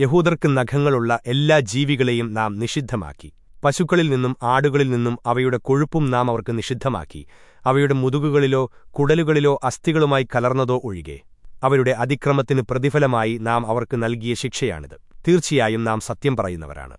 യഹൂദർക്ക് നഖങ്ങളുള്ള എല്ലാ ജീവികളെയും നാം നിഷിദ്ധമാക്കി. പശുക്കളിൽ നിന്നും ആടുകളിൽ നിന്നും അവയുടെ കൊഴുപ്പും നാം അവർക്ക് നിഷിദ്ധമാക്കി. അവയുടെ മുതുകുകളിലോ കുടലുകളിലോ അസ്ഥികളുമായി കലർന്നതോ ഒഴികെ. അവരുടെ അതിക്രമത്തിന് പ്രതിഫലമായി നാം അവർക്ക് നൽകിയ ശിക്ഷയാണിത്. തീർച്ചയായും നാം സത്യം പറയുന്നവരാണ്.